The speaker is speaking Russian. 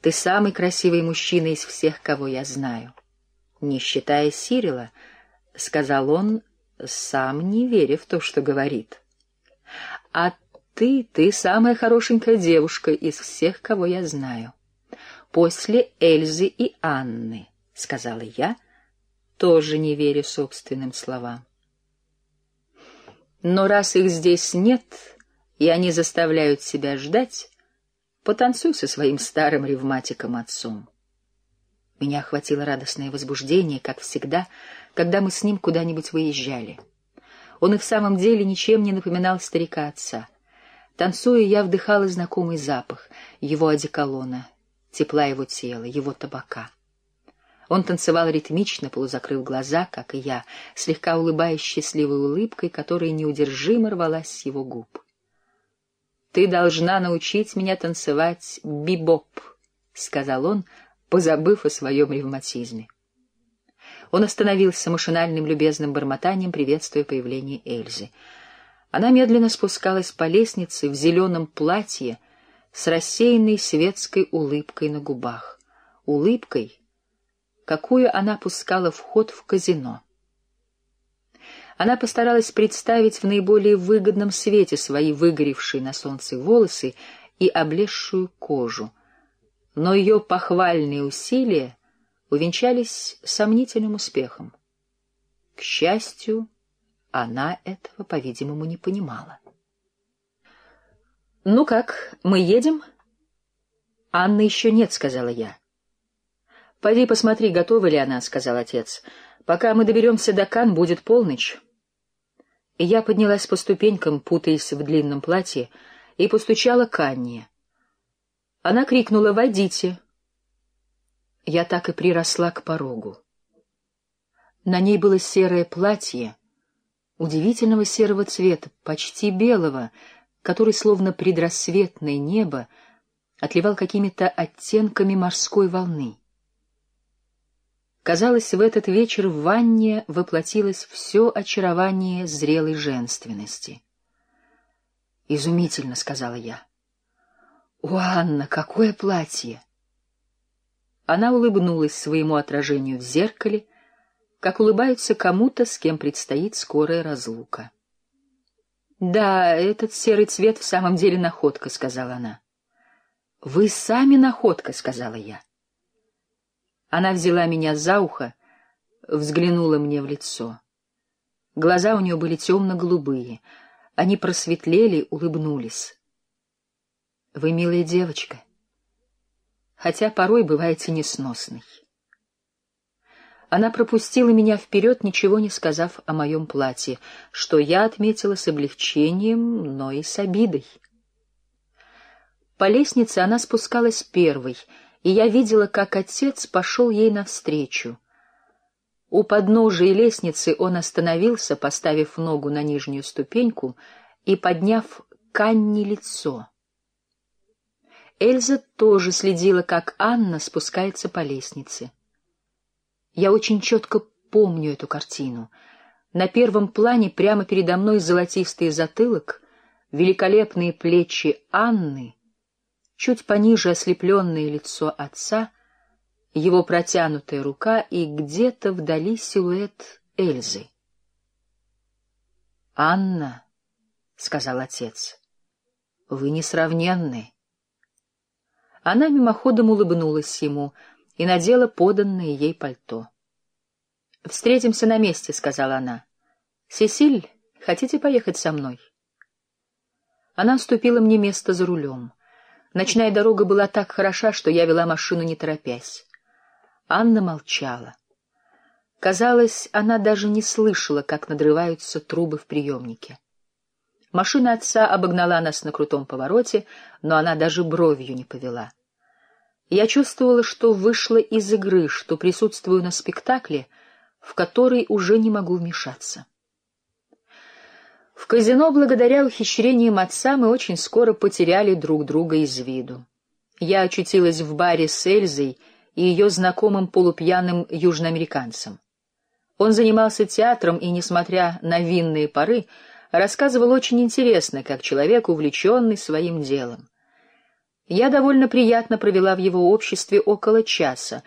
Ты самый красивый мужчина из всех, кого я знаю. Не считая Сирила, — сказал он, сам не веря в то, что говорит. А ты, ты самая хорошенькая девушка из всех, кого я знаю. После Эльзы и Анны, — сказала я, тоже не веря собственным словам. Но раз их здесь нет, и они заставляют себя ждать, потанцуй со своим старым ревматиком-отцом. Меня охватило радостное возбуждение, как всегда, когда мы с ним куда-нибудь выезжали. Он и в самом деле ничем не напоминал старика отца. Танцуя, я вдыхала знакомый запах его одеколона, тепла его тела, его табака. Он танцевал ритмично, полузакрыв глаза, как и я, слегка улыбаясь счастливой улыбкой, которая неудержимо рвалась с его губ. «Ты должна научить меня танцевать бибоп», — сказал он, позабыв о своем ревматизме. Он остановился машинальным любезным бормотанием, приветствуя появление Эльзы. Она медленно спускалась по лестнице в зеленом платье с рассеянной светской улыбкой на губах. Улыбкой, какую она пускала в ход в казино. Она постаралась представить в наиболее выгодном свете свои выгоревшие на солнце волосы и облезшую кожу, но ее похвальные усилия увенчались сомнительным успехом. К счастью, она этого, по-видимому, не понимала. «Ну как, мы едем?» «Анны еще нет», — сказала я. — Пойди посмотри, готова ли она, — сказал отец. — Пока мы доберемся до Кан, будет полночь. Я поднялась по ступенькам, путаясь в длинном платье, и постучала к Анне. Она крикнула «Войдите!». Я так и приросла к порогу. На ней было серое платье, удивительного серого цвета, почти белого, который, словно предрассветное небо, отливал какими-то оттенками морской волны. Казалось, в этот вечер в ванне воплотилось все очарование зрелой женственности. «Изумительно», — сказала я. «О, Анна, какое платье!» Она улыбнулась своему отражению в зеркале, как улыбаются кому-то, с кем предстоит скорая разлука. «Да, этот серый цвет в самом деле находка», — сказала она. «Вы сами находка», — сказала я. Она взяла меня за ухо, взглянула мне в лицо. Глаза у нее были темно-голубые. Они просветлели, улыбнулись. — Вы милая девочка, хотя порой бываете несносной. Она пропустила меня вперед, ничего не сказав о моем платье, что я отметила с облегчением, но и с обидой. По лестнице она спускалась первой — и я видела, как отец пошел ей навстречу. У подножия лестницы он остановился, поставив ногу на нижнюю ступеньку и подняв к лицо. Эльза тоже следила, как Анна спускается по лестнице. Я очень четко помню эту картину. На первом плане прямо передо мной золотистый затылок, великолепные плечи Анны — чуть пониже ослепленное лицо отца, его протянутая рука и где-то вдали силуэт Эльзы. «Анна», — сказал отец, — «вы несравненны». Она мимоходом улыбнулась ему и надела поданное ей пальто. «Встретимся на месте», — сказала она. «Сесиль, хотите поехать со мной?» Она уступила мне место за рулем. Ночная дорога была так хороша, что я вела машину не торопясь. Анна молчала. Казалось, она даже не слышала, как надрываются трубы в приемнике. Машина отца обогнала нас на крутом повороте, но она даже бровью не повела. Я чувствовала, что вышла из игры, что присутствую на спектакле, в который уже не могу вмешаться. В казино, благодаря ухищрениям отца, мы очень скоро потеряли друг друга из виду. Я очутилась в баре с Эльзой и ее знакомым полупьяным южноамериканцем. Он занимался театром и, несмотря на винные поры, рассказывал очень интересно, как человек, увлеченный своим делом. Я довольно приятно провела в его обществе около часа,